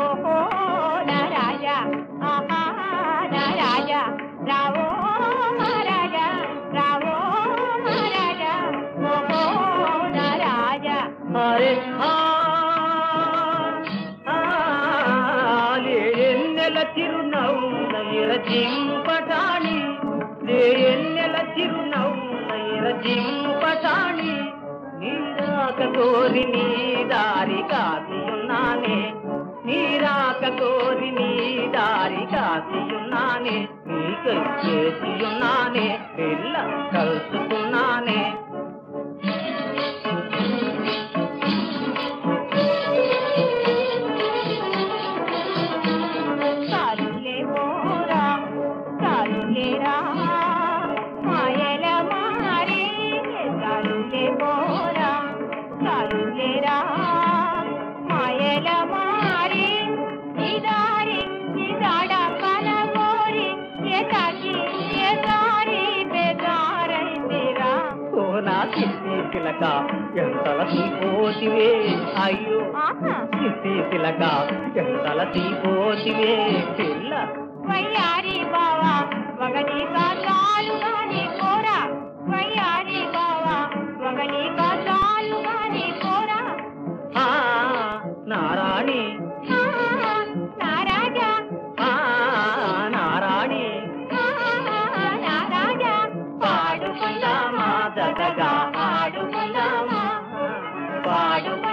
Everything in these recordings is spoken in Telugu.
ఓహో నారాయ ఆహా నారాయ రావో మహారాజ రావో మహారాజ ఓహో నారాయ హరే ఎన్నెల చిరునవ్వుల ఇరచింపటాణి ఎన్నెల చిరునవ్వుల కోరి నీ దారి కాదు ఉన్నానే కాసియున్నానే నీరాక కోరి నీ దారి కాసియున్నానే నీకు చేసియున్నానే పిల్ల కలుసుకున్నానే. మాయల మా చిట్టి తిలక ఎంతల తీపోతివే? అయ్యో చిట్టి తిలక ఎంతల తీపోతివే? పిల్ల. వయ్యారి బావా వగని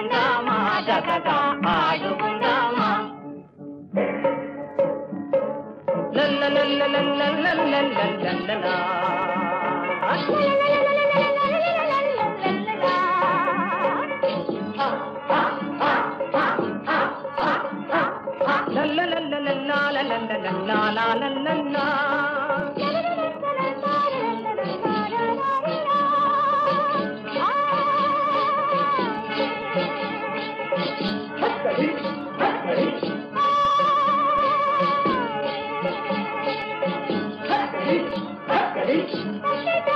పాడుకుందామా జగగా ఆడుకుందామా లల్లలల్లలల్లలల్లలల్లలా. లల్లలల్లలల్లలల్లలల్లలా. It's